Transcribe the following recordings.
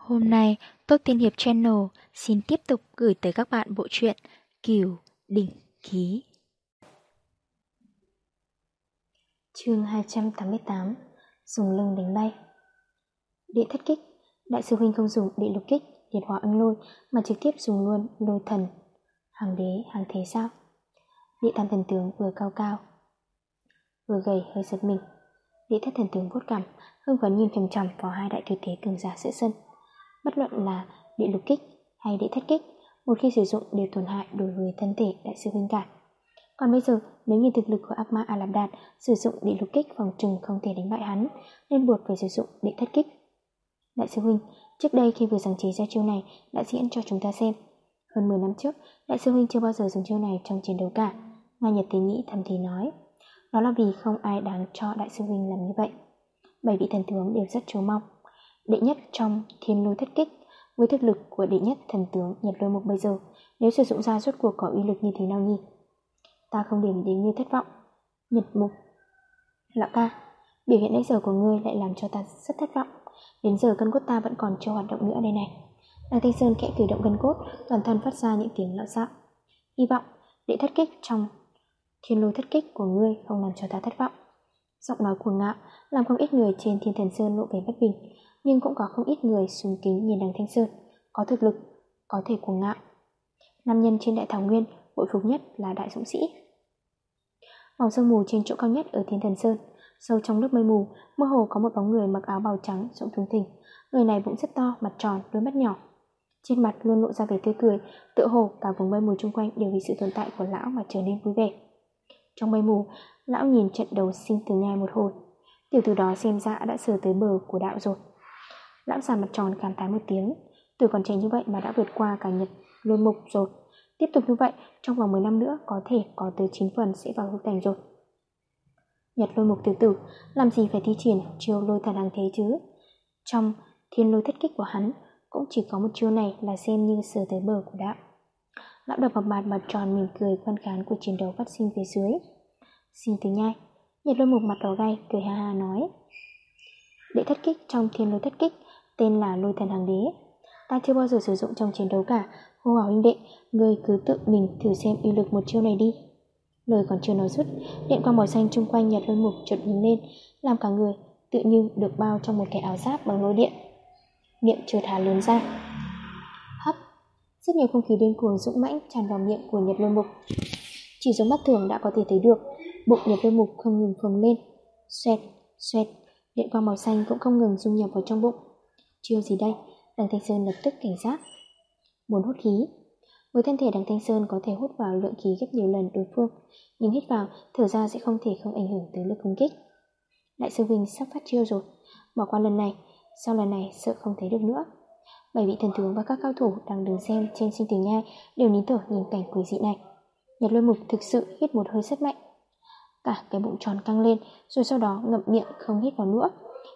Hôm nay, Tốt Tiên Hiệp Channel xin tiếp tục gửi tới các bạn bộ truyện Kiều Đỉnh Ký. chương 288 Dùng lưng đánh bay. Địa thất kích Đại sư huynh không dùng địa lục kích Liệt hỏa âm lôi Mà trực tiếp dùng luôn lôi thần Hàng đế hàng thế sao? Địa tam thần tướng vừa cao cao Vừa gầy hơi giật mình. Địa thất thần tướng vuốt cằm Hưng phấn nhìn trầm trầm vào hai đại thừa thế cường giả giữa sân. Bất luận là địa lục kích hay địa thất kích Một khi sử dụng đều tổn hại đối với thân thể đại sư huynh cả còn bây giờ, nếu nhìn thực lực của ác ma A Đạt sử dụng địa lục kích phòng trừng không thể đánh bại hắn, nên buộc phải sử dụng địa thất kích. Đại sư Huynh, trước đây khi vừa sáng chế ra chiêu này đã diễn cho chúng ta xem. Hơn 10 năm trước, Đại sư Huynh chưa bao giờ dùng chiêu này trong chiến đấu cả. Nga Nhật Tế Nhĩ thầm thì nói. Đó là vì không ai đáng cho Đại sư Huynh làm như vậy. Bảy vị thần tướng đều rất chú mong. Đệ nhất trong thiên lôi thất kích với thực lực của đệ nhất thần tướng Nhật Lôi Mục bây giờ, nếu sử dụng ra suốt cuộc có uy lực như thế nào nhỉ? Ta không điểm đến như thất vọng. Nhật mục Lão ca Biểu hiện nãy giờ của ngươi lại làm cho ta rất thất vọng. Đến giờ cân cốt ta vẫn còn chưa hoạt động nữa đây này. Đằng Thanh Sơn kẽ cử động gân cốt Toàn thân phát ra những tiếng lão xạo Hy vọng để thất kích trong Thiên lôi thất kích của ngươi không làm cho ta thất vọng. Giọng nói cuồng ngạo Làm không ít người trên thiên thần sơn lộ vẻ bất bình. Nhưng cũng có không ít người sùng kính nhìn đằng Thanh Sơn Có thực lực, có thể cuồng ngạo. Nam nhân trên đại thảo nguyên bội phục nhất là đại dũng sĩ. Màu sương mù trên chỗ cao nhất ở Thiên Thần Sơn Sâu trong lớp mây mù Mơ hồ có một bóng người mặc áo bào trắng rộng thùng thình. Người này bụng rất to, mặt tròn, đôi mắt nhỏ. Trên mặt luôn lộ ra vẻ tươi cười Tựa hồ cả vùng mây mù chung quanh Đều vì sự tồn tại của lão mà trở nên vui vẻ. Trong mây mù Lão nhìn trận đấu sinh từ nhai một hồi. Tiểu từ đó xem ra đã sờ tới bờ của đạo rồi. Lão già mặt tròn cảm thán một tiếng Tuổi còn trẻ như vậy mà đã vượt qua cả nhật lôi mục rồi Tiếp tục như vậy, trong vòng 10 năm nữa có thể có tới 9 phần sẽ vào hữu cảnh rồi. Nhật lôi mục từ tử, làm gì phải thi triển chiêu lôi thần hàng thế chứ? Trong thiên lôi thất kích của hắn, cũng chỉ có một chiêu này là xem như sờ tới bờ của đạo. Lão đập vào mặt mặt tròn mỉm cười quan khán của chiến đấu phát sinh phía dưới. Xin từ nhai, Nhật lôi mục mặt đỏ gay, cười ha ha nói. Đệ thất kích trong thiên lôi thất kích, tên là lôi thần hàng đế. Ta chưa bao giờ sử dụng trong chiến đấu cả, Hô hào huynh đệ, ngươi cứ tự mình thử xem uy lực một chiêu này đi. Lời còn chưa nói dứt, điện quang màu xanh chung quanh nhật lôi mục chợt nhìn lên, làm cả người tự như được bao trong một cái áo giáp bằng lôi điện. Miệng trượt hà lớn ra. Hấp, rất nhiều không khí điên cuồng dũng mãnh tràn vào miệng của nhật lôi mục. Chỉ giống mắt thường đã có thể thấy được, bụng nhật lôi mục không ngừng phồng lên. Xoẹt, xoẹt, điện quang màu xanh cũng không ngừng dung nhập vào trong bụng. Chiêu gì đây? Đằng Thanh Sơn lập tức cảnh giác muốn hút khí. Với thân thể đằng Thanh Sơn có thể hút vào lượng khí gấp nhiều lần đối phương, nhưng hít vào, thở ra sẽ không thể không ảnh hưởng tới lực công kích. Đại sư Vinh sắp phát chiêu rồi, bỏ qua lần này, sau lần này sợ không thấy được nữa. Bảy vị thần tướng và các cao thủ đang đứng xem trên sinh tử nhai đều nín thở nhìn cảnh quỷ dị này. Nhật lôi mục thực sự hít một hơi rất mạnh. Cả cái bụng tròn căng lên rồi sau đó ngậm miệng không hít vào nữa.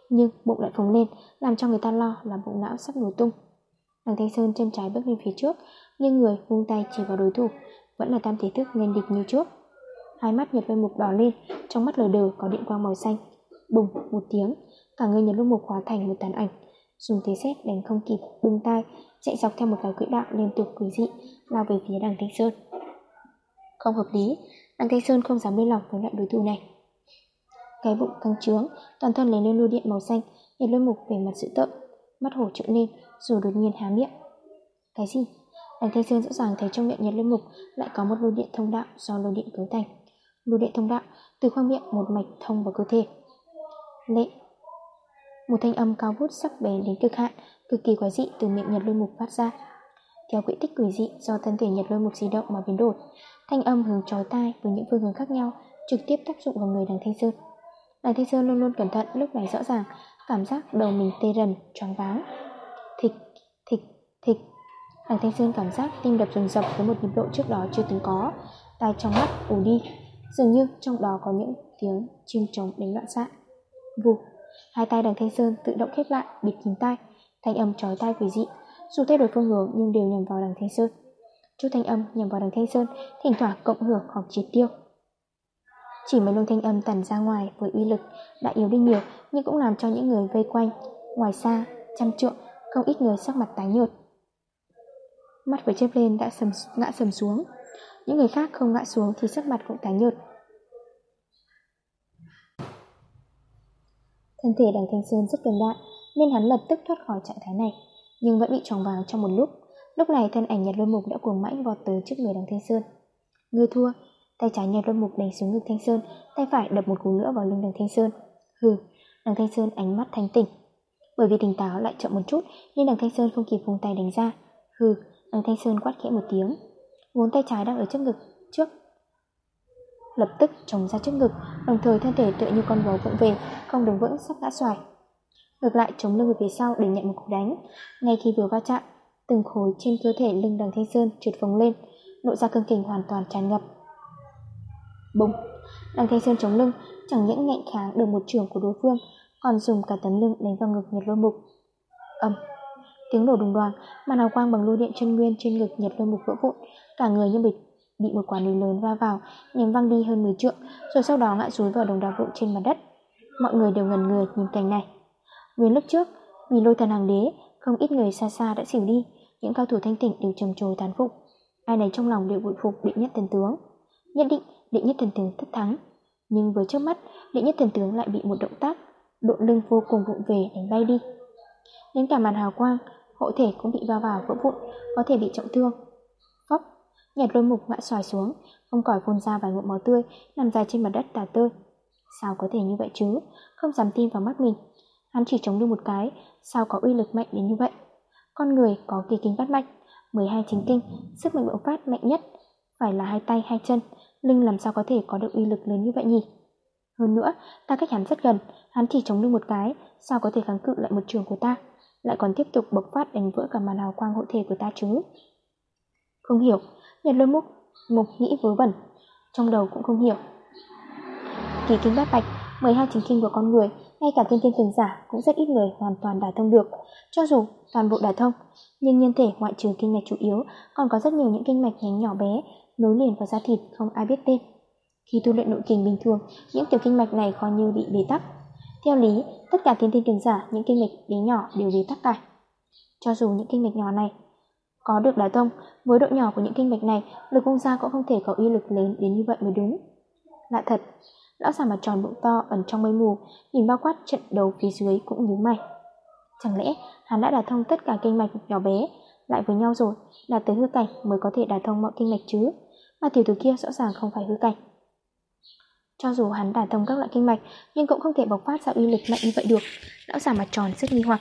Nhưng bụng lại phồng lên, làm cho người ta lo là bụng não sắp nổ tung. Đằng Thanh Sơn chân trái bước lên phía trước Nhưng người vung tay chỉ vào đối thủ, Vẫn là tam thế thức nghênh địch như trước. Hai mắt Nhật Lôi Mục đỏ lên, Trong mắt lờ đờ có điện quang màu xanh. Bùng, một tiếng, Cả người Nhật Lôi Mục hóa thành một tàn ảnh. Dùng thế xét đánh không kịp, bưng tay Chạy dọc theo một cái quỹ đạo liên tục quỷ dị, Lao về phía đằng Thanh Sơn. Không hợp lý, Đằng Thanh Sơn không dám lên lòng với loại đối thủ này. Cái bụng căng trướng Toàn thân lấy lên lôi điện màu xanh nhìn Lôi Mục về mặt sự tợn Mắt hổ trợn lên rồi đột nhiên há miệng Cái gì? Đằng Thanh Sơn rõ ràng thấy trong miệng Nhật lôi Mục lại có một lôi điện thông đạo do lôi điện cấu thành. Lôi điện thông đạo từ khoang miệng một mạch thông vào cơ thể. Lệ Một thanh âm cao vút sắc bén đến cực hạn, cực kỳ quái dị từ miệng Nhật Lôi Mục phát ra. Theo quỹ tích quỷ dị do thân thể Nhật Lôi Mục di động mà biến đổi, thanh âm hướng chói tai với những phương hướng khác nhau trực tiếp tác dụng vào người đằng Thanh Sơn. Đằng Thanh Sơn luôn luôn cẩn thận lúc này rõ ràng cảm giác đầu mình tê rần, choáng váng. Thịch, thịch, thịch Đằng Thanh Sơn cảm giác tim đập dồn dập với một nhịp độ trước đó chưa từng có. Tai trong mắt ù đi. Dường như trong đó có những tiếng chim trống đánh loạn xạ. Vù. Hai tay đằng Thanh Sơn tự động khép lại bịt kín tai. Thanh âm trói tai quỷ dị. Dù thay đổi phương hướng nhưng đều nhằm vào đằng Thanh Sơn. Chút thanh âm nhằm vào đằng Thanh Sơn Thỉnh thoảng cộng hưởng hoặc triệt tiêu. Chỉ mấy luồng thanh âm tản ra ngoài với uy lực đã yếu đi nhiều nhưng cũng làm cho những người vây quanh. Ngoài xa trăm trượng Không ít người sắc mặt tái nhợt. Mắt vừa chớp lên đã sầm, ngã sầm xuống. Những người khác không ngã xuống thì sắc mặt cũng tái nhợt. Thân thể đằng Thanh Sơn rất cường đại Nên hắn lập tức thoát khỏi trạng thái này Nhưng vẫn bị tròng vàng trong một lúc. Lúc này thân ảnh nhật lôi mục đã cuồng mãnh vọt tới trước người đằng Thanh Sơn. Người thua Tay trái nhật đôi mục đánh xuống ngực Thanh Sơn Tay phải đập một cú nữa vào lưng đằng Thanh Sơn Hừ, đằng Thanh Sơn ánh mắt thanh tỉnh Bởi vì tỉnh táo lại chậm một chút Nên đằng Thanh Sơn không kịp vùng tay đánh ra Hừ, đằng Thanh Sơn quát khẽ một tiếng Ngón tay trái đang ở trước ngực Trước lập tức chống ra trước ngực, đồng thời thân thể tựa như con gấu vụng về, không đứng vững sắp ngã xoài. Ngược lại chống lưng về phía sau để nhận một cú đánh. Ngay khi vừa va chạm, từng khối trên cơ thể lưng đằng Thanh Sơn trượt phồng lên, nội ra cương kình hoàn toàn tràn ngập. Bùng! Đằng Thanh Sơn chống lưng, chẳng những ngạnh kháng được một trường của đối phương, còn dùng cả tấm lưng đánh vào ngực Nhật Lôi Mục. Âm! Tiếng nổ đùng đoàn, màn hào quang bằng lôi điện chân nguyên trên ngực Nhật Lôi Mục vỡ vụn, cả người như bị bị một quả núi lớn va vào, ném văng đi hơn 10 trượng, rồi sau đó ngã xuống vào đồng đá vụn trên mặt đất. Mọi người đều ngần người nhìn cảnh này. Nguyên lúc trước, vì lôi thần hàng đế, không ít người xa xa đã xỉu đi, những cao thủ thanh tỉnh đều trầm trồ tán phục. Ai nấy trong lòng đều bội phục bị nhất thần tướng. Nhất định đệ nhất thần tướng thất thắng. Nhưng với trước mắt, đệ nhất thần tướng lại bị một động tác, độ lưng vô cùng vụng về đánh bay đi. Đến cả màn hào quang, hộ thể cũng bị va vào vỡ vụn, có thể bị trọng thương. Phóc, nhặt lôi mục ngã xoài xuống, không còi phun ra vài ngụm máu tươi, nằm dài trên mặt đất tả tơi. Sao có thể như vậy chứ? Không dám tin vào mắt mình. Hắn chỉ chống được một cái, sao có uy lực mạnh đến như vậy? Con người có kỳ kinh bắt mạch, 12 chính kinh, sức mạnh bộc phát mạnh nhất, phải là hai tay hai chân, lưng làm sao có thể có được uy lực lớn như vậy nhỉ? Hơn nữa, ta cách hắn rất gần, hắn chỉ chống lưng một cái, sao có thể kháng cự lại một trường của ta, lại còn tiếp tục bộc phát đánh vỡ cả màn hào quang hộ thể của ta chứ? Không hiểu, Nhật lôi mục, mục nghĩ vớ vẩn, trong đầu cũng không hiểu. Kỳ kinh bát bạch, 12 chính kinh của con người, ngay cả tiên tiên cường giả cũng rất ít người hoàn toàn đả thông được. Cho dù toàn bộ đả thông, nhưng nhân thể ngoại trừ kinh mạch chủ yếu còn có rất nhiều những kinh mạch nhánh nhỏ bé nối liền vào da thịt không ai biết tên. Khi tu luyện nội kinh bình thường, những tiểu kinh mạch này coi như bị bế tắc. Theo lý, tất cả tiên tiên cường giả những kinh mạch bé nhỏ đều bế tắc cả. Cho dù những kinh mạch nhỏ này có được đả thông, với độ nhỏ của những kinh mạch này, lực công gia cũng không thể có uy lực lớn đến như vậy mới đúng. Lạ thật, lão già mặt tròn bụng to ẩn trong mây mù, nhìn bao quát trận đấu phía dưới cũng nhíu mày. Chẳng lẽ hắn đã đả thông tất cả kinh mạch nhỏ bé lại với nhau rồi, đạt tới hư cảnh mới có thể đả thông mọi kinh mạch chứ, mà tiểu tử kia rõ ràng không phải hư cảnh. Cho dù hắn đả thông các loại kinh mạch, nhưng cũng không thể bộc phát ra uy lực mạnh như vậy được. Lão già mặt tròn rất nghi hoặc.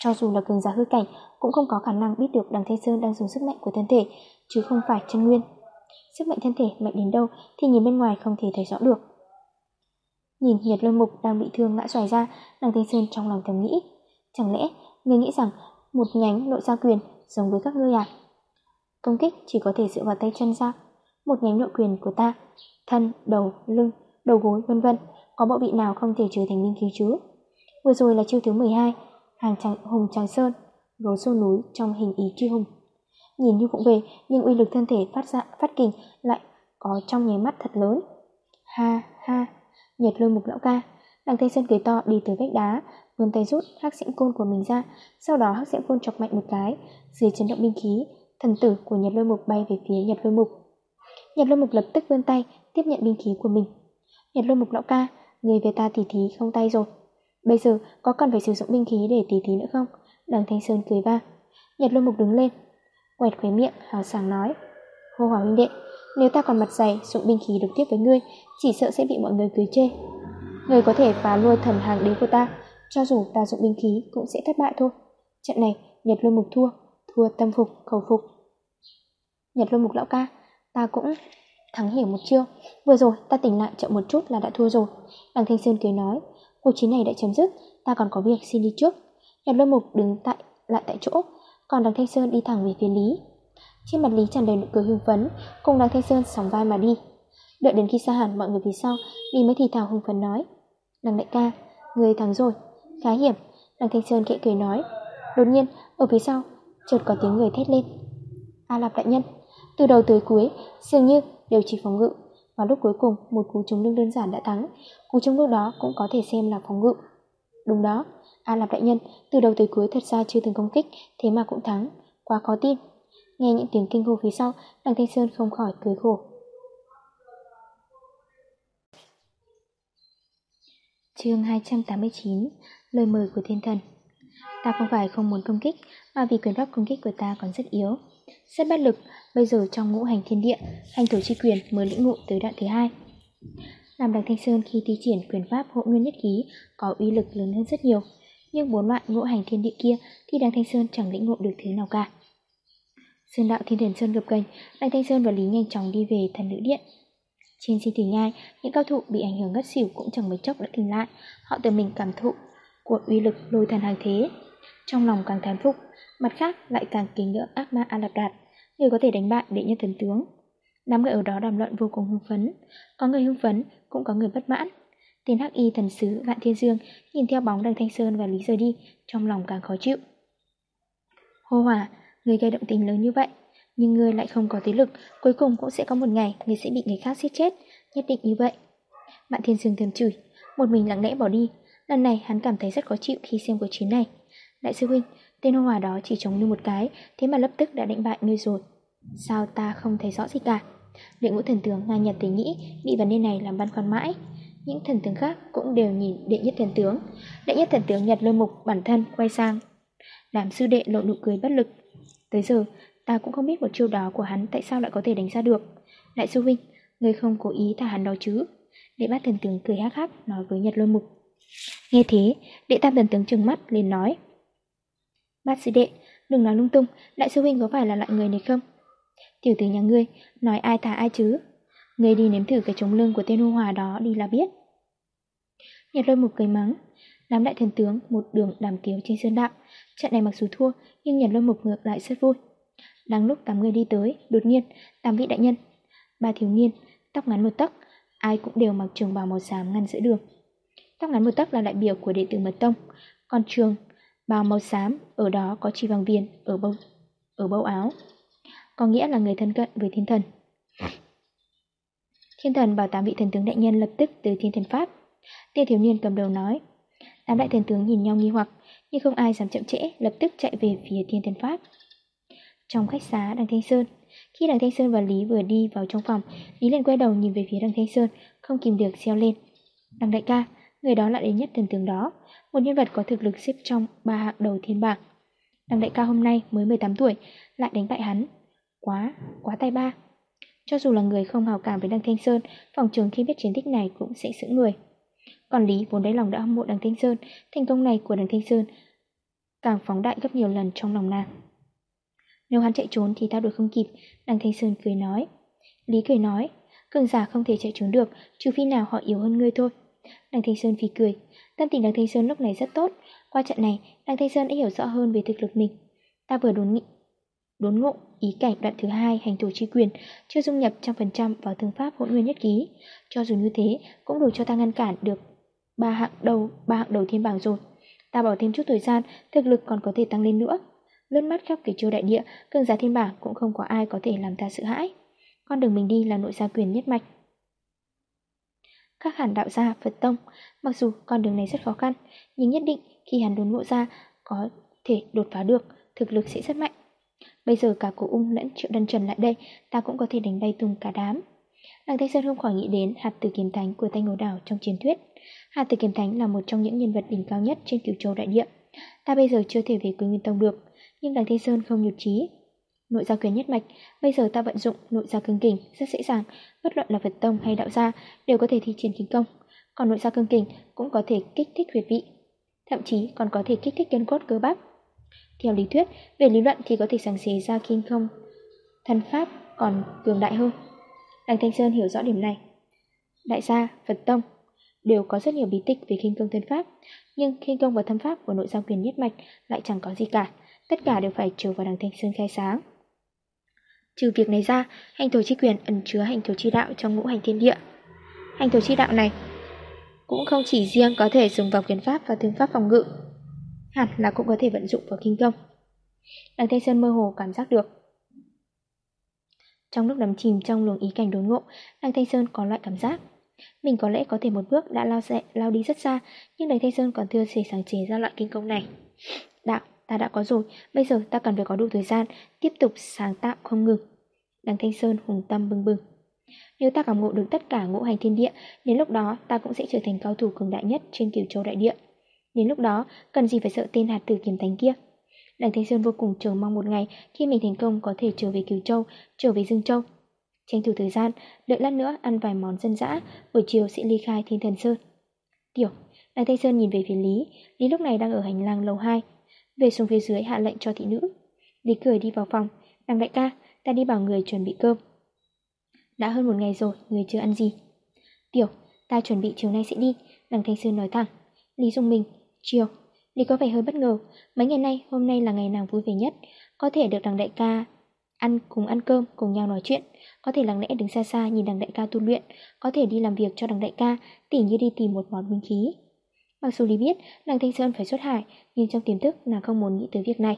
Cho dù là cường giả hư cảnh, cũng không có khả năng biết được đằng Thanh Sơn đang dùng sức mạnh của thân thể, chứ không phải chân nguyên. Sức mạnh thân thể mạnh đến đâu thì nhìn bên ngoài không thể thấy rõ được. Nhìn Nhật Lôi Mục đang bị thương ngã xoài ra, đằng Thanh Sơn trong lòng thầm nghĩ, chẳng lẽ ngươi nghĩ rằng một nhánh nội gia quyền giống với các ngươi à? Công kích chỉ có thể dựa vào tay chân ra, một nhánh nội quyền của ta, thân, đầu, lưng, đầu gối vân vân, có bộ bị nào không thể trở thành linh khí chứ? Vừa rồi là chiêu thứ 12, hàng tràng, hùng tràng sơn, gấu sâu núi trong hình ý truy hùng. Nhìn như cũng về, nhưng uy lực thân thể phát ra phát kình lại có trong nháy mắt thật lớn. Ha ha, Nhật lôi mục lão ca, đằng tay Sơn cười to đi tới vách đá, vươn tay rút hắc diễm côn của mình ra, sau đó hắc diễm côn chọc mạnh một cái, dưới chấn động binh khí, thần tử của Nhật lôi mục bay về phía Nhật lôi mục. Nhật lôi mục lập tức vươn tay tiếp nhận binh khí của mình. Nhật lôi mục lão ca, người về ta tỉ thí không tay rồi. Bây giờ có cần phải sử dụng binh khí để tỉ thí nữa không? Đằng Thanh Sơn cười ba. Nhật lôi mục đứng lên, quẹt khóe miệng, hào sảng nói. Hô hỏa huynh đệ, nếu ta còn mặt dày dụng binh khí được tiếp với ngươi, chỉ sợ sẽ bị mọi người cười chê. Ngươi có thể phá lui thần hàng đế của ta, cho dù ta dụng binh khí cũng sẽ thất bại thôi. Trận này, Nhật lôi mục thua, thua tâm phục, khẩu phục. Nhật lôi mục lão ca, ta cũng thắng hiểu một chiêu. Vừa rồi ta tỉnh lại chậm một chút là đã thua rồi. Đằng Thanh Sơn cười nói, cuộc chiến này đã chấm dứt, ta còn có việc xin đi trước. Nhật lôi mục đứng tại lại tại chỗ, còn đằng Thanh Sơn đi thẳng về phía Lý. Trên mặt Lý tràn đầy nụ cười hưng phấn, cùng đằng Thanh Sơn sóng vai mà đi. Đợi đến khi xa hẳn mọi người phía sau, Lý mới thì thào hưng phấn nói. Đằng đại ca, người thắng rồi, khá hiểm. Đằng Thanh Sơn khẽ cười nói. Đột nhiên, ở phía sau, chợt có tiếng người thét lên. A Lạp đại nhân, từ đầu tới cuối, dường như đều chỉ phòng ngự. Và lúc cuối cùng, một cú chống lưng đơn giản đã thắng. Cú chống lúc đó cũng có thể xem là phòng ngự. Đúng đó, A Lạp đại nhân, từ đầu tới cuối thật ra chưa từng công kích, thế mà cũng thắng, quá khó tin. Nghe những tiếng kinh hô phía sau, đằng Thanh Sơn không khỏi cười khổ. chương 289 Lời mời của thiên thần Ta không phải không muốn công kích, mà vì quyền pháp công kích của ta còn rất yếu xét bất lực, bây giờ trong ngũ hành thiên địa, hành thổ chi quyền mới lĩnh ngộ tới đoạn thứ hai. Làm đằng Thanh Sơn khi thi triển quyền pháp hộ nguyên nhất khí có uy lực lớn hơn rất nhiều, nhưng bốn loại ngũ hành thiên địa kia thì đằng Thanh Sơn chẳng lĩnh ngộ được thứ nào cả. Sơn đạo thiên thần Sơn gập gành, đằng Thanh Sơn và Lý nhanh chóng đi về thần nữ điện. Trên sinh tử nhai, những cao thủ bị ảnh hưởng ngất xỉu cũng chẳng mấy chốc đã tỉnh lại, họ tự mình cảm thụ của uy lực lôi thần hàng thế. Trong lòng càng thán phục, mặt khác lại càng kính ngưỡng ác ma A Lạp Đạt, người có thể đánh bại đệ nhất thần tướng. Đám người ở đó đàm luận vô cùng hưng phấn, có người hưng phấn, cũng có người bất mãn. Tên hắc y thần sứ Vạn Thiên Dương nhìn theo bóng đằng Thanh Sơn và Lý rời đi, trong lòng càng khó chịu. Hô hỏa, người gây động tình lớn như vậy, nhưng người lại không có thế lực, cuối cùng cũng sẽ có một ngày người sẽ bị người khác giết chết, nhất định như vậy. Vạn Thiên Dương thầm chửi, một mình lặng lẽ bỏ đi, lần này hắn cảm thấy rất khó chịu khi xem cuộc chiến này. Đại sư huynh, tên hoa hòa đó chỉ chống như một cái, thế mà lập tức đã đánh bại ngươi rồi. Sao ta không thấy rõ gì cả? Đệ ngũ thần tướng ngang nhật tế nghĩ bị vấn đề này làm băn khoăn mãi. Những thần tướng khác cũng đều nhìn đệ nhất thần tướng. Đệ nhất thần tướng nhặt lôi mục bản thân quay sang. Làm sư đệ lộ nụ cười bất lực. Tới giờ, ta cũng không biết một chiêu đó của hắn tại sao lại có thể đánh ra được. Đại sư huynh, người không cố ý thả hắn đó chứ. Đệ bát thần tướng cười hắc hắc nói với nhật lôi mục. Nghe thế, đệ tam thần tướng trừng mắt liền nói. Bát sư đệ, đừng nói lung tung, đại sư huynh có phải là loại người này không? Tiểu tử nhà ngươi, nói ai thả ai chứ? Ngươi đi nếm thử cái chống lưng của tên hô hòa đó đi là biết. Nhật lôi một cười mắng, đám đại thần tướng một đường đàm tiếu trên sơn đạo. Trận này mặc dù thua, nhưng Nhật lôi một ngược lại rất vui. Đang lúc tám người đi tới, đột nhiên, tám vị đại nhân, ba thiếu niên, tóc ngắn một tấc, ai cũng đều mặc trường bào màu xám ngăn giữa đường. Tóc ngắn một tấc là đại biểu của đệ tử mật tông, còn trường bào màu xám ở đó có chi vàng viền ở bông ở bâu áo có nghĩa là người thân cận với thiên thần. Thiên thần bảo tám vị thần tướng đại nhân lập tức từ thiên thần pháp. Tiên thiếu niên cầm đầu nói. Tám đại thần tướng nhìn nhau nghi hoặc, nhưng không ai dám chậm trễ, lập tức chạy về phía thiên thần pháp. Trong khách xá đằng Thanh Sơn, khi đằng Thanh Sơn và Lý vừa đi vào trong phòng, Lý liền quay đầu nhìn về phía đằng Thanh Sơn, không kìm được xeo lên. Đằng đại ca, người đó là đệ nhất thần tướng đó, một nhân vật có thực lực xếp trong ba hạng đầu thiên bảng. Đằng đại ca hôm nay mới 18 tuổi, lại đánh bại hắn, Quá, quá tay ba. Cho dù là người không hào cảm với đằng Thanh Sơn, phòng trường khi biết chiến tích này cũng sẽ sững người. Còn Lý vốn đáy lòng đã hâm mộ đằng Thanh Sơn, thành công này của đằng Thanh Sơn càng phóng đại gấp nhiều lần trong lòng nàng. Nếu hắn chạy trốn thì ta đuổi không kịp, đằng Thanh Sơn cười nói. Lý cười nói, cường giả không thể chạy trốn được, trừ phi nào họ yếu hơn ngươi thôi. Đằng Thanh Sơn phì cười, tâm tình đằng Thanh Sơn lúc này rất tốt. Qua trận này, đằng Thanh Sơn đã hiểu rõ hơn về thực lực mình. Ta vừa đốn nghị, đốn ngộ ý cảnh đoạn thứ hai hành thủ chi quyền chưa dung nhập trăm phần trăm vào thương pháp hỗn nguyên nhất ký. Cho dù như thế, cũng đủ cho ta ngăn cản được ba hạng đầu, ba hạng đầu thiên bảng rồi. Ta bỏ thêm chút thời gian, thực lực còn có thể tăng lên nữa. Lướt mắt khắp kỷ châu đại địa, cường giá thiên bảng cũng không có ai có thể làm ta sợ hãi. Con đường mình đi là nội gia quyền nhất mạch. Các hẳn đạo gia, Phật tông, mặc dù con đường này rất khó khăn, nhưng nhất định khi hắn đốn ngộ ra có thể đột phá được, thực lực sẽ rất mạnh. Bây giờ cả cổ ung lẫn triệu đân trần lại đây, ta cũng có thể đánh bay tung cả đám. Đằng Thanh Sơn không khỏi nghĩ đến hạt tử kiếm thánh của Thanh Ngô Đảo trong truyền thuyết. Hạt tử kiếm thánh là một trong những nhân vật đỉnh cao nhất trên cửu châu đại địa. Ta bây giờ chưa thể về Quy Nguyên Tông được, nhưng đằng Thanh Sơn không nhụt chí. Nội gia quyền nhất mạch, bây giờ ta vận dụng nội gia cương kình rất dễ dàng, bất luận là Phật tông hay đạo gia đều có thể thi triển kinh công. Còn nội gia cương kình cũng có thể kích thích huyệt vị, thậm chí còn có thể kích thích gân cốt cơ bắp. Theo lý thuyết, về lý luận thì có thể sáng chế ra kinh không thân pháp còn cường đại hơn. Đằng Thanh Sơn hiểu rõ điểm này. Đại gia, Phật Tông đều có rất nhiều bí tịch về khinh công thân pháp, nhưng khinh công và thân pháp của nội gia quyền nhất mạch lại chẳng có gì cả, tất cả đều phải trừ vào đằng Thanh Sơn khai sáng. Trừ việc này ra, hành thổ chi quyền ẩn chứa hành thổ chi đạo trong ngũ hành thiên địa. Hành thổ chi đạo này cũng không chỉ riêng có thể dùng vào quyền pháp và thương pháp phòng ngự, hẳn là cũng có thể vận dụng vào kinh công. Đằng Thanh Sơn mơ hồ cảm giác được. Trong lúc đắm chìm trong luồng ý cảnh đốn ngộ, Đằng Thanh Sơn có loại cảm giác Mình có lẽ có thể một bước đã lao dẹ, lao đi rất xa, nhưng đằng Thanh Sơn còn chưa thể sáng chế ra loại kinh công này. Đạo, ta đã có rồi, bây giờ ta cần phải có đủ thời gian, tiếp tục sáng tạo không ngừng. Đằng Thanh Sơn hùng tâm bưng bừng. Nếu ta cảm ngộ được tất cả ngũ hành thiên địa, đến lúc đó ta cũng sẽ trở thành cao thủ cường đại nhất trên cửu châu đại địa. Đến lúc đó, cần gì phải sợ tên hạt tử kiếm thánh kia. Đằng Thanh Sơn vô cùng chờ mong một ngày khi mình thành công có thể trở về Cửu Châu, trở về Dương Châu. Tranh thủ thời gian, đợi lát nữa ăn vài món dân dã, buổi chiều sẽ ly khai Thiên Thần Sơn. Tiểu, Đằng Thanh Sơn nhìn về phía Lý, Lý lúc này đang ở hành lang lầu 2. Về xuống phía dưới hạ lệnh cho thị nữ. Lý cười đi vào phòng, đằng đại ca, ta đi bảo người chuẩn bị cơm. Đã hơn một ngày rồi, người chưa ăn gì. Tiểu, ta chuẩn bị chiều nay sẽ đi, đằng Thanh Sơn nói thẳng. Lý dùng mình, chiều. Lý có vẻ hơi bất ngờ, mấy ngày nay, hôm nay là ngày nàng vui vẻ nhất, có thể được đằng đại ca ăn cùng ăn cơm, cùng nhau nói chuyện, có thể lặng lẽ đứng xa xa nhìn đằng đại ca tu luyện, có thể đi làm việc cho đằng đại ca, tỉ như đi tìm một món binh khí. Mặc dù Lý biết nàng Thanh Sơn phải xuất hải, nhưng trong tiềm thức nàng không muốn nghĩ tới việc này.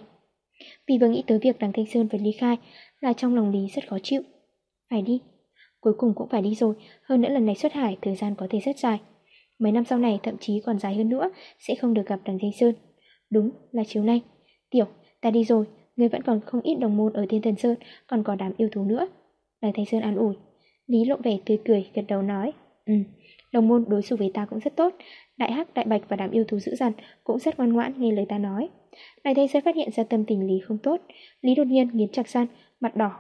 Vì vừa nghĩ tới việc đằng Thanh Sơn phải ly khai là trong lòng Lý rất khó chịu. Phải đi. Cuối cùng cũng phải đi rồi, hơn nữa lần này xuất hải thời gian có thể rất dài. Mấy năm sau này thậm chí còn dài hơn nữa sẽ không được gặp đằng Thanh Sơn. Đúng là chiều nay. Tiểu, ta đi rồi, người vẫn còn không ít đồng môn ở Thiên Thần Sơn, còn có đám yêu thú nữa. Đằng Thanh Sơn an ủi. Lý lộ vẻ tươi cười, gật đầu nói. Ừ, đồng môn đối xử với ta cũng rất tốt. Đại Hắc, Đại Bạch và đám yêu thú dữ dằn cũng rất ngoan ngoãn nghe lời ta nói. này Thanh Sơn phát hiện ra tâm tình Lý không tốt. Lý đột nhiên nghiến chặt răng, mặt đỏ.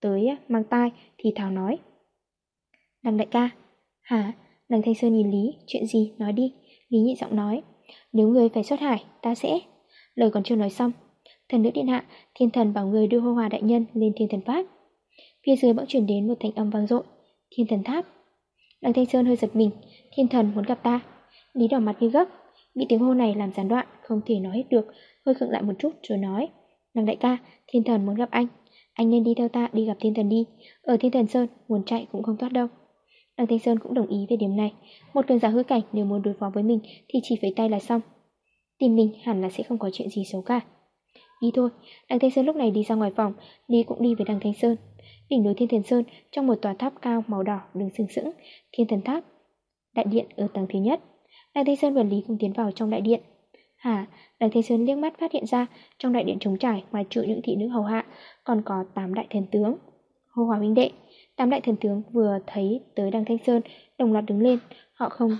Tới mang tai thì thào nói. Đằng đại ca. Hả? Đằng Thanh Sơn nhìn Lý, chuyện gì, nói đi. Lý nhị giọng nói, nếu người phải xuất hải, ta sẽ... Lời còn chưa nói xong. Thần nữ điện hạ, thiên thần bảo người đưa hô hòa đại nhân lên thiên thần pháp. Phía dưới bỗng chuyển đến một thanh âm vang dội. Thiên thần tháp. Đằng Thanh Sơn hơi giật mình, thiên thần muốn gặp ta. Lý đỏ mặt như gấp, bị tiếng hô này làm gián đoạn, không thể nói hết được, hơi khựng lại một chút rồi nói. Đằng đại ca, thiên thần muốn gặp anh. Anh nên đi theo ta đi gặp thiên thần đi. Ở thiên thần Sơn, muốn chạy cũng không thoát đâu. Đằng Thanh Sơn cũng đồng ý về điểm này. Một cường giả hư cảnh nếu muốn đối phó với mình thì chỉ phải tay là xong. Tìm mình hẳn là sẽ không có chuyện gì xấu cả. Đi thôi, đằng Thanh Sơn lúc này đi ra ngoài phòng, Lý cũng đi với đằng Thanh Sơn. Đỉnh núi Thiên Thần Sơn trong một tòa tháp cao màu đỏ đứng sừng sững, Thiên Thần Tháp. Đại điện ở tầng thứ nhất. Đằng Thanh Sơn và Lý cùng tiến vào trong đại điện. À, Hả, đằng Thanh Sơn liếc mắt phát hiện ra trong đại điện trống trải ngoài trừ những thị nữ hầu hạ còn có 8 đại thần tướng. Hô hòa huynh đệ, Tám đại thần tướng vừa thấy tới đằng Thanh Sơn, đồng loạt đứng lên, họ không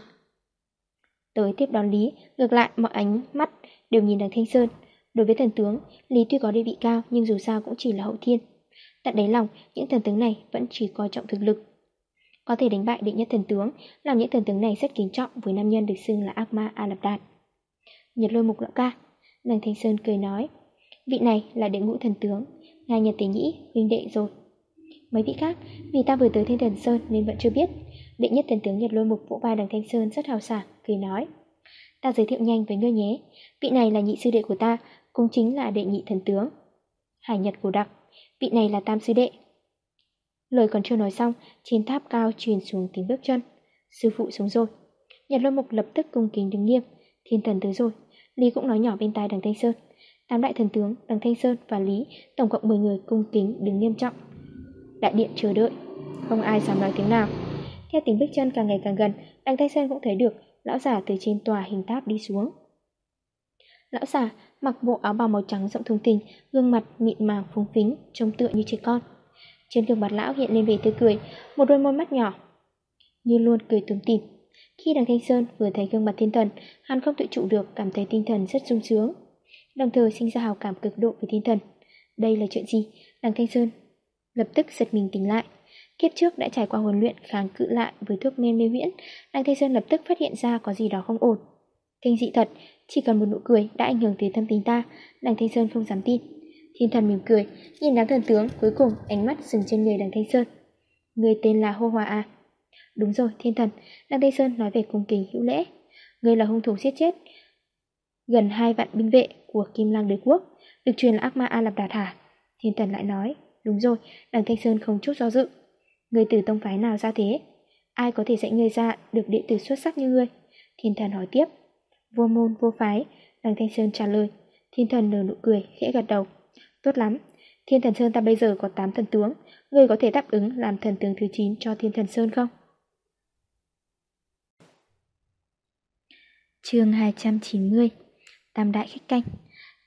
tới tiếp đón Lý, ngược lại mọi ánh mắt đều nhìn đằng Thanh Sơn. Đối với thần tướng, Lý tuy có địa vị cao nhưng dù sao cũng chỉ là hậu thiên. Tận đáy lòng, những thần tướng này vẫn chỉ coi trọng thực lực. Có thể đánh bại định nhất thần tướng, làm những thần tướng này rất kính trọng với nam nhân được xưng là ác ma A Lạp Đạt. Nhật lôi mục lão ca, nàng Thanh Sơn cười nói, vị này là đệ ngũ thần tướng, ngài Nhật Tỷ Nhĩ, huynh đệ rồi. Mấy vị khác, vì ta vừa tới Thiên Thần Sơn nên vẫn chưa biết. Đệ nhất thần tướng Nhật Lôi Mục vỗ vai đằng Thanh Sơn rất hào sảng, cười nói. Ta giới thiệu nhanh với ngươi nhé, vị này là nhị sư đệ của ta, cũng chính là đệ nhị thần tướng. Hải Nhật Cổ Đặc, vị này là tam sư đệ. Lời còn chưa nói xong, trên tháp cao truyền xuống tiếng bước chân. Sư phụ xuống rồi. Nhật Lôi Mục lập tức cung kính đứng nghiêm. Thiên thần tới rồi. Lý cũng nói nhỏ bên tai đằng Thanh Sơn. Tám đại thần tướng, đằng Thanh Sơn và Lý, tổng cộng 10 người cung kính đứng nghiêm trọng đại điện chờ đợi. Không ai dám nói tiếng nào. Theo tiếng bước chân càng ngày càng gần, đằng Thanh Sơn cũng thấy được lão giả từ trên tòa hình tháp đi xuống. Lão giả mặc bộ áo bào màu trắng rộng thùng thình, gương mặt mịn màng phúng phính, trông tựa như trẻ con. Trên gương mặt lão hiện lên vẻ tươi cười, một đôi môi mắt nhỏ, như luôn cười tủm tỉm. Khi đằng Thanh Sơn vừa thấy gương mặt thiên thần, hắn không tự trụ được cảm thấy tinh thần rất sung sướng, đồng thời sinh ra hào cảm cực độ với thiên thần. Đây là chuyện gì? Đằng Thanh Sơn lập tức giật mình tỉnh lại. Kiếp trước đã trải qua huấn luyện kháng cự lại với thuốc men mê huyễn, Đăng Thanh Sơn lập tức phát hiện ra có gì đó không ổn. Kinh dị thật, chỉ cần một nụ cười đã ảnh hưởng tới tâm tính ta, Đăng Thanh Sơn không dám tin. Thiên thần mỉm cười, nhìn đám thần tướng, cuối cùng ánh mắt dừng trên người đằng Thanh Sơn. Người tên là Hô Hòa à? Đúng rồi, thiên thần, đằng Thanh Sơn nói về cung kính hữu lễ. Người là hung thủ giết chết gần hai vạn binh vệ của Kim Lang đế quốc, được truyền là ác ma A Lạp Đạt thả Thiên thần lại nói, Đúng rồi, đằng Thanh Sơn không chút do dự. Người từ tông phái nào ra thế? Ai có thể dạy người ra được đệ tử xuất sắc như ngươi? Thiên thần hỏi tiếp. Vô môn, vô phái. Đằng Thanh Sơn trả lời. Thiên thần nở nụ cười, khẽ gật đầu. Tốt lắm, Thiên Thần Sơn ta bây giờ có 8 thần tướng, ngươi có thể đáp ứng làm thần tướng thứ 9 cho Thiên Thần Sơn không? chương 290 Tam Đại Khách Canh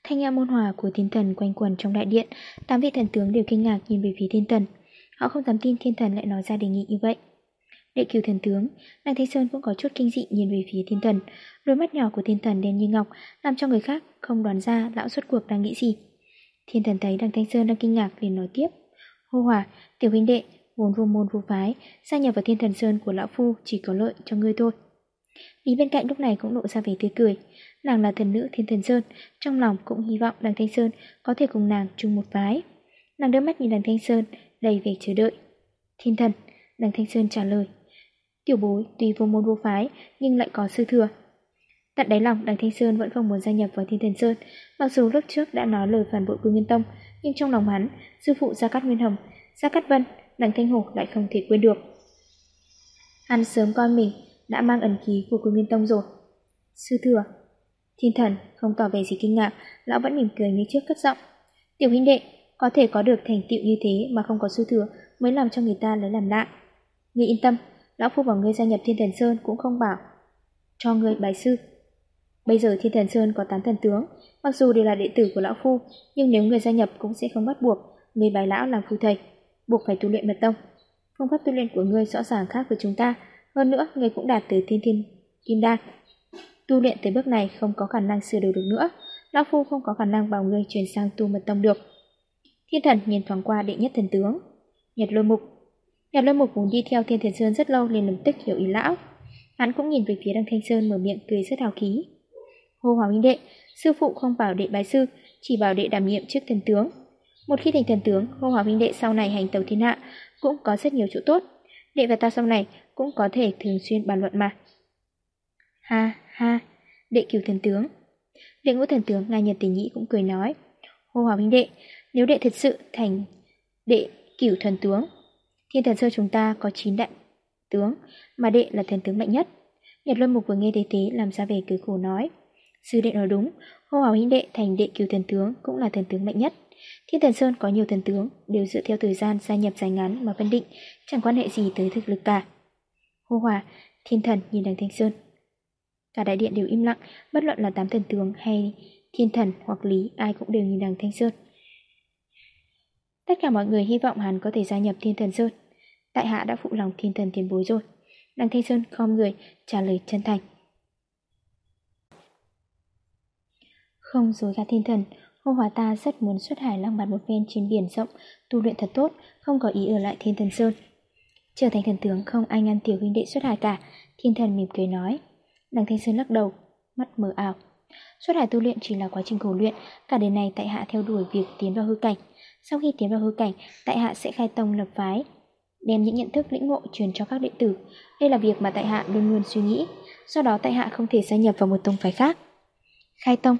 Thanh âm môn hòa của thiên thần quanh quần trong đại điện, tám vị thần tướng đều kinh ngạc nhìn về phía thiên thần. Họ không dám tin thiên thần lại nói ra đề nghị như vậy. Đệ cửu thần tướng, Đăng Thế Sơn cũng có chút kinh dị nhìn về phía thiên thần. Đôi mắt nhỏ của thiên thần đen như ngọc, làm cho người khác không đoán ra lão suốt cuộc đang nghĩ gì. Thiên thần thấy đằng Thanh Sơn đang kinh ngạc liền nói tiếp. Hô hòa, tiểu huynh đệ Vốn vô môn vô phái Gia nhập vào thiên thần sơn của lão phu chỉ có lợi cho ngươi thôi. Lý bên cạnh lúc này cũng lộ ra vẻ tươi cười. Nàng là thần nữ thiên thần sơn Trong lòng cũng hy vọng đằng Thanh Sơn Có thể cùng nàng chung một phái. Nàng đưa mắt nhìn đằng Thanh Sơn Đầy vẻ chờ đợi. Thiên thần, đằng Thanh Sơn trả lời. Tiểu bối tuy vô môn vô phái Nhưng lại có sư thừa Tận đáy lòng đằng Thanh Sơn vẫn không muốn gia nhập vào thiên thần sơn Mặc dù lúc trước đã nói lời phản bội Quy Nguyên Tông Nhưng trong lòng hắn Sư phụ Gia Cát Nguyên Hồng Gia Cát Vân đằng Thanh Hổ lại không thể quên được Hắn sớm coi mình đã mang ẩn ký của Quy Nguyên Tông rồi. Sư thừa, thiên thần không tỏ vẻ gì kinh ngạc, lão vẫn mỉm cười như trước cất giọng. Tiểu huynh đệ, có thể có được thành tựu như thế mà không có sư thừa mới làm cho người ta lấy làm lạ. Ngươi yên tâm, lão phu bảo ngươi gia nhập thiên thần sơn cũng không bảo cho ngươi bài sư. Bây giờ thiên thần sơn có 8 thần tướng, mặc dù đều là đệ tử của lão phu, nhưng nếu người gia nhập cũng sẽ không bắt buộc người bài lão làm phu thầy, buộc phải tu luyện mật tông. Phương pháp tu luyện của ngươi rõ ràng khác với chúng ta, hơn nữa, người cũng đạt tới thiên thiên kim đan. Tu luyện tới bước này không có khả năng sửa đổi được nữa. Lão Phu không có khả năng bảo ngươi chuyển sang tu mật tông được. Thiên thần nhìn thoáng qua đệ nhất thần tướng. Nhật lôi mục. Nhật lôi mục muốn đi theo thiên thần sơn rất lâu liền lập tức hiểu ý lão. Hắn cũng nhìn về phía đăng thanh sơn mở miệng cười rất hào khí. Hô hòa huynh đệ, sư phụ không bảo đệ bái sư, chỉ bảo đệ đảm nhiệm trước thần tướng. Một khi thành thần tướng, hô hòa huynh đệ sau này hành tàu thiên hạ cũng có rất nhiều chỗ tốt. Đệ và ta sau này cũng có thể thường xuyên bàn luận mà. Ha ha, đệ cửu thần tướng. Đệ ngũ thần tướng ngài Nhật Tình Nhĩ cũng cười nói. Hô hòa huynh đệ, nếu đệ thật sự thành đệ cửu thần tướng, thiên thần sơ chúng ta có 9 đại tướng, mà đệ là thần tướng mạnh nhất. Nhật Luân Mục vừa nghe thế thế làm ra về cười khổ nói. Sư đệ nói đúng, hô hòa huynh đệ thành đệ cửu thần tướng cũng là thần tướng mạnh nhất. Thiên Thần Sơn có nhiều thần tướng, đều dựa theo thời gian gia nhập dài ngắn mà phân định, chẳng quan hệ gì tới thực lực cả. Hô hòa, thiên thần nhìn đằng Thanh Sơn. Cả đại điện đều im lặng, bất luận là tám thần tướng hay thiên thần hoặc lý, ai cũng đều nhìn đằng Thanh Sơn. Tất cả mọi người hy vọng hắn có thể gia nhập thiên thần Sơn. Tại hạ đã phụ lòng thiên thần tiền bối rồi. Đằng Thanh Sơn khom người, trả lời chân thành. Không dối gạt thiên thần, Hô Hòa ta rất muốn xuất hải lăng bạt một phen trên biển rộng, tu luyện thật tốt, không có ý ở lại Thiên Thần Sơn. Trở thành thần tướng không ai ngăn tiểu huynh đệ xuất hải cả, Thiên Thần mỉm cười nói. Đằng Thanh Sơn lắc đầu, mắt mờ ảo. Xuất hải tu luyện chỉ là quá trình khổ luyện, cả đời này tại hạ theo đuổi việc tiến vào hư cảnh. Sau khi tiến vào hư cảnh, tại hạ sẽ khai tông lập phái, đem những nhận thức lĩnh ngộ truyền cho các đệ tử. Đây là việc mà tại hạ luôn luôn suy nghĩ, do đó tại hạ không thể gia nhập vào một tông phái khác. Khai tông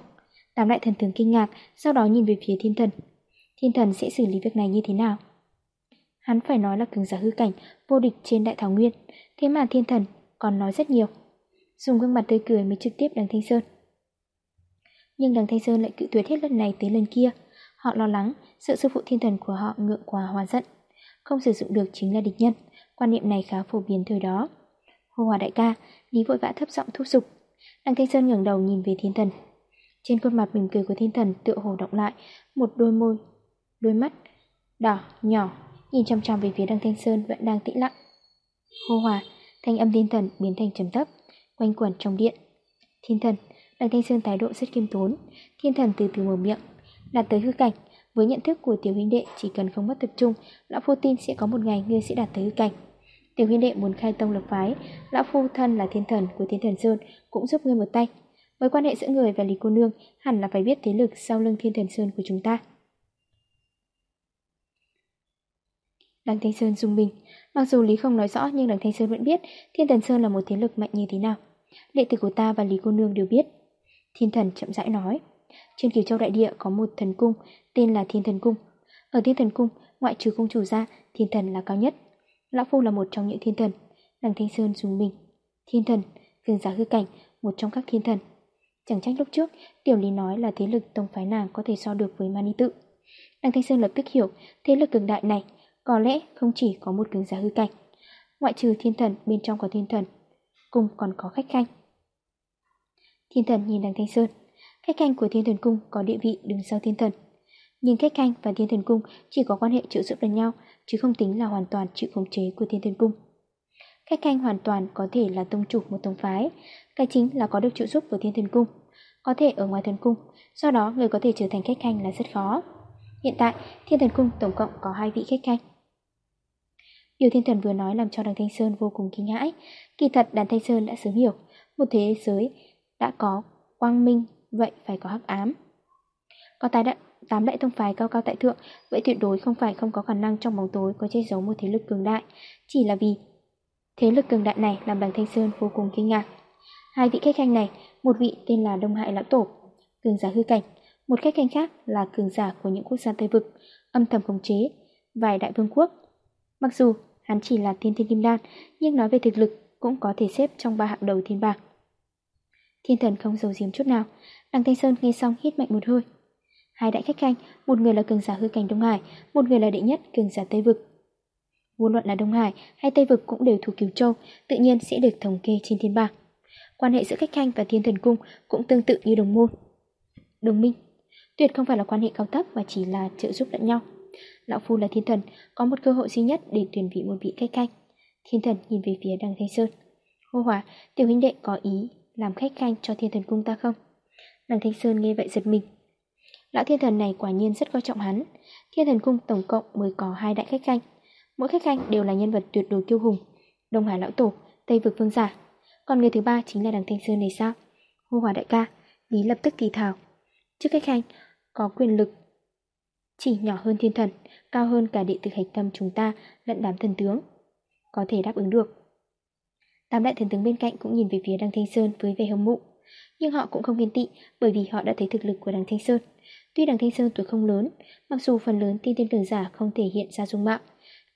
Đám đại thần tướng kinh ngạc, sau đó nhìn về phía thiên thần. Thiên thần sẽ xử lý việc này như thế nào? Hắn phải nói là cường giả hư cảnh, vô địch trên đại thảo nguyên. Thế mà thiên thần còn nói rất nhiều. Dùng gương mặt tươi cười mới trực tiếp đằng Thanh Sơn. Nhưng đằng Thanh Sơn lại cự tuyệt hết lần này tới lần kia. Họ lo lắng, sợ sư phụ thiên thần của họ ngượng quá hòa giận. Không sử dụng được chính là địch nhân. Quan niệm này khá phổ biến thời đó. Hô hòa đại ca, Lý vội vã thấp giọng thúc giục. Đằng Thanh Sơn ngẩng đầu nhìn về thiên thần, trên khuôn mặt mỉm cười của thiên thần tựa hồ động lại một đôi môi, đôi mắt đỏ, nhỏ, nhìn chăm chăm về phía đăng thanh sơn vẫn đang tĩnh lặng. Hô hòa, thanh âm thiên thần biến thành trầm thấp, quanh quẩn trong điện. Thiên thần, đăng thanh sơn thái độ rất kiêm tốn, thiên thần từ từ mở miệng, đạt tới hư cảnh. Với nhận thức của tiểu huynh đệ chỉ cần không mất tập trung, lão phu tin sẽ có một ngày ngươi sẽ đạt tới hư cảnh. Tiểu huynh đệ muốn khai tông lập phái, lão phu thân là thiên thần của thiên thần sơn cũng giúp ngươi một tay. Mối quan hệ giữa người và Lý cô nương hẳn là phải biết thế lực sau lưng Thiên Thần Sơn của chúng ta. Đằng Thanh Sơn dung bình Mặc dù Lý không nói rõ nhưng Đằng Thanh Sơn vẫn biết Thiên Thần Sơn là một thế lực mạnh như thế nào. Đệ tử của ta và Lý cô nương đều biết. Thiên Thần chậm rãi nói. Trên Kiều Châu Đại Địa có một thần cung tên là Thiên Thần Cung. Ở Thiên Thần Cung, ngoại trừ cung chủ ra, Thiên Thần là cao nhất. Lão Phu là một trong những thiên thần. Đằng Thanh Sơn dùng mình. Thiên thần, cường giả hư cảnh, một trong các thiên thần. Chẳng trách lúc trước, Tiểu Lý nói là thế lực tông phái nàng có thể so được với Mani tự. Đằng Thanh Sơn lập tức hiểu, thế lực cường đại này có lẽ không chỉ có một cường giả hư cảnh. Ngoại trừ thiên thần, bên trong có thiên thần, cùng còn có khách khanh. Thiên thần nhìn đằng Thanh Sơn. Khách khanh của thiên thần cung có địa vị đứng sau thiên thần. Nhưng khách khanh và thiên thần cung chỉ có quan hệ trợ giúp lẫn nhau, chứ không tính là hoàn toàn chịu khống chế của thiên thần cung. Khách khanh hoàn toàn có thể là tông chủ một tông phái, cái chính là có được trợ giúp của thiên thần cung. Có thể ở ngoài thần cung, do đó người có thể trở thành khách khanh là rất khó. Hiện tại, thiên thần cung tổng cộng có hai vị khách khanh. Điều thiên thần vừa nói làm cho đằng Thanh Sơn vô cùng kinh hãi. Kỳ thật đàn Thanh Sơn đã sớm hiểu, một thế giới đã có quang minh, vậy phải có hắc ám. Có tái đại, tám đại tông phái cao cao tại thượng, vậy tuyệt đối không phải không có khả năng trong bóng tối có che giấu một thế lực cường đại, chỉ là vì thế lực cường đại này làm đằng Thanh Sơn vô cùng kinh ngạc. Hai vị khách khanh này, một vị tên là Đông Hại Lão Tổ, cường giả hư cảnh, một khách khanh khác là cường giả của những quốc gia Tây Vực, âm thầm khống chế, vài đại vương quốc. Mặc dù hắn chỉ là thiên thiên kim đan, nhưng nói về thực lực cũng có thể xếp trong ba hạng đầu thiên bạc. Thiên thần không giấu giếm chút nào, đằng Thanh Sơn nghe xong hít mạnh một hơi. Hai đại khách khanh, một người là cường giả hư cảnh Đông Hải, một người là đệ nhất cường giả Tây Vực. Vô luận là Đông Hải hay Tây Vực cũng đều thuộc Kiều Châu, tự nhiên sẽ được thống kê trên thiên bạc. Quan hệ giữa khách khanh và thiên thần cung cũng tương tự như đồng môn. Đồng minh Tuyệt không phải là quan hệ cao thấp mà chỉ là trợ giúp lẫn nhau. Lão Phu là thiên thần, có một cơ hội duy nhất để tuyển vị một vị khách khanh. Thiên thần nhìn về phía đằng Thanh Sơn. Hô hòa, tiểu huynh đệ có ý làm khách khanh cho thiên thần cung ta không? Đằng Thanh Sơn nghe vậy giật mình. Lão thiên thần này quả nhiên rất coi trọng hắn. Thiên thần cung tổng cộng mới có hai đại khách khanh. Mỗi khách khanh đều là nhân vật tuyệt đối kiêu hùng. Đông Hải Lão Tổ, Tây Vực Vương Giả. Còn người thứ ba chính là đằng Thanh Sơn này sao? Hô hòa đại ca, Lý lập tức kỳ thảo. Trước khách khanh, có quyền lực chỉ nhỏ hơn thiên thần, cao hơn cả đệ tử hạch tâm chúng ta lẫn đám thần tướng. Có thể đáp ứng được. Tám đại thần tướng bên cạnh cũng nhìn về phía đằng Thanh Sơn với vẻ hâm mộ. Nhưng họ cũng không ghen tị bởi vì họ đã thấy thực lực của đằng Thanh Sơn. Tuy đằng Thanh Sơn tuổi không lớn, mặc dù phần lớn tiên tiên cường giả không thể hiện ra dung mạo,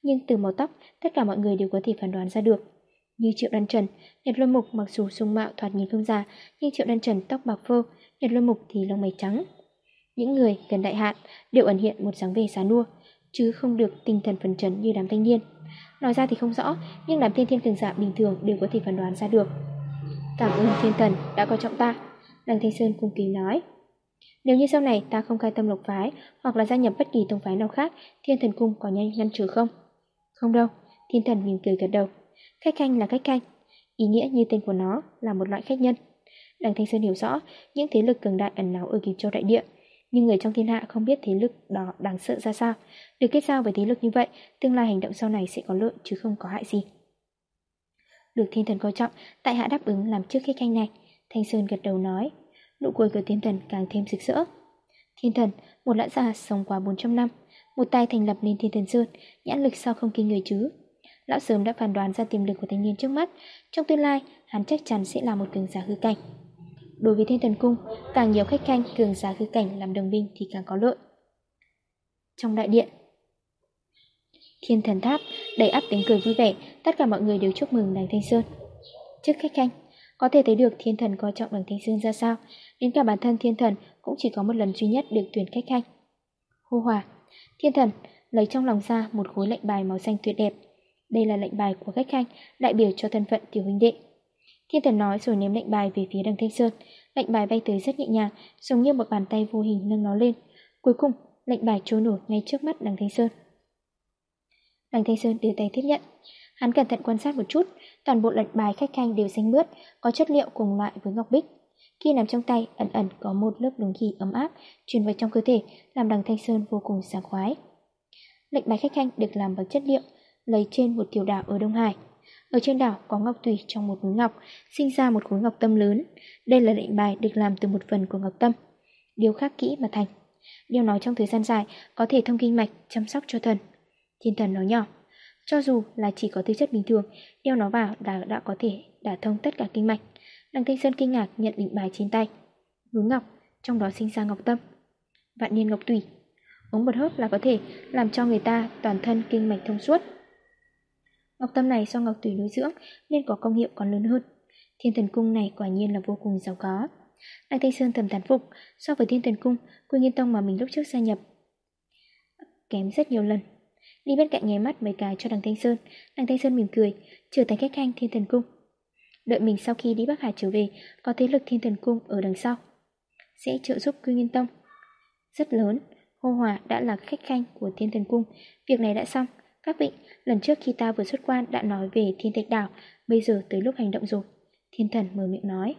nhưng từ màu tóc, tất cả mọi người đều có thể phán đoán ra được. Như Triệu Đan Trần, Nhật Luân Mục mặc dù dung mạo thoạt nhìn không già, nhưng Triệu Đan Trần tóc bạc phơ, Nhật Luân Mục thì lông mày trắng. Những người gần đại hạn đều ẩn hiện một dáng vẻ xá nua, chứ không được tinh thần phần trần như đám thanh niên. Nói ra thì không rõ, nhưng đám thiên thiên cường giả bình thường đều có thể phán đoán ra được. Cảm ơn thiên thần đã coi trọng ta, Đằng Thanh Sơn cung kính nói. Nếu như sau này ta không khai tâm lộc phái hoặc là gia nhập bất kỳ tông phái nào khác, thiên thần cung có nhanh ngăn trừ không? Không đâu, thiên thần mỉm cười gật đầu. Khách khanh là khách khanh, ý nghĩa như tên của nó là một loại khách nhân. Đằng Thanh Sơn hiểu rõ những thế lực cường đại ẩn náu ở kịp Châu Đại Địa, nhưng người trong thiên hạ không biết thế lực đó đáng sợ ra sao. Được kết giao với thế lực như vậy, tương lai hành động sau này sẽ có lợi chứ không có hại gì. Được thiên thần coi trọng, tại hạ đáp ứng làm trước khách khanh này. Thanh Sơn gật đầu nói, nụ cười của thiên thần càng thêm rực rỡ. Thiên thần, một lão già sống qua 400 năm, một tay thành lập nên thiên thần Sơn, nhãn lực sao không kinh người chứ. Lão sớm đã phán đoán ra tiềm lực của thanh niên trước mắt, trong tương lai hắn chắc chắn sẽ là một cường giả hư cảnh. Đối với thiên thần cung, càng nhiều khách khanh cường giả hư cảnh làm đồng binh thì càng có lợi. Trong đại điện, thiên thần tháp đầy áp tiếng cười vui vẻ, tất cả mọi người đều chúc mừng đằng Thanh Sơn. Trước khách khanh, có thể thấy được thiên thần coi trọng đằng Thanh Sơn ra sao, đến cả bản thân thiên thần cũng chỉ có một lần duy nhất được tuyển khách khanh. Hô hòa, thiên thần lấy trong lòng ra một khối lệnh bài màu xanh tuyệt đẹp. Đây là lệnh bài của khách khanh, đại biểu cho thân phận tiểu huynh đệ. Thiên thần nói rồi ném lệnh bài về phía đằng Thanh Sơn. Lệnh bài bay tới rất nhẹ nhàng, giống như một bàn tay vô hình nâng nó lên. Cuối cùng, lệnh bài trôi nổi ngay trước mắt đằng Thanh Sơn. Đằng Thanh Sơn đưa tay tiếp nhận. Hắn cẩn thận quan sát một chút, toàn bộ lệnh bài khách khanh đều xanh mướt, có chất liệu cùng loại với ngọc bích. Khi nằm trong tay, ẩn ẩn có một lớp đường khí ấm áp truyền vào trong cơ thể, làm đằng Thanh Sơn vô cùng sảng khoái. Lệnh bài khách khanh được làm bằng chất liệu lấy trên một tiểu đảo ở Đông Hải. Ở trên đảo có ngọc tùy trong một núi ngọc, sinh ra một khối ngọc tâm lớn. Đây là lệnh bài được làm từ một phần của ngọc tâm. Điều khác kỹ mà thành. Điều nói trong thời gian dài có thể thông kinh mạch, chăm sóc cho thần. Thiên thần nói nhỏ. Cho dù là chỉ có tư chất bình thường, đeo nó vào đã, đã có thể đả thông tất cả kinh mạch. Đằng Thanh Sơn kinh ngạc nhận lệnh bài trên tay. Núi ngọc, trong đó sinh ra ngọc tâm. Vạn niên ngọc tùy. Uống một hớp là có thể làm cho người ta toàn thân kinh mạch thông suốt. Ngọc tâm này do Ngọc Tùy nuôi dưỡng nên có công hiệu còn lớn hơn. Thiên thần cung này quả nhiên là vô cùng giàu có. Đại Thanh Sơn thầm thán phục, so với thiên thần cung, quy nghiên tông mà mình lúc trước gia nhập kém rất nhiều lần. Đi bên cạnh nháy mắt mấy cái cho đằng Thanh Sơn, đằng Thanh Sơn mỉm cười, trở thành khách khanh thiên thần cung. Đợi mình sau khi đi Bắc Hải trở về Có thế lực thiên thần cung ở đằng sau Sẽ trợ giúp Quy Nguyên Tông Rất lớn Hô Hòa đã là khách khanh của thiên thần cung Việc này đã xong các vị, lần trước khi ta vừa xuất quan đã nói về thiên thạch đảo Bây giờ tới lúc hành động rồi. Thiên thần mở miệng nói.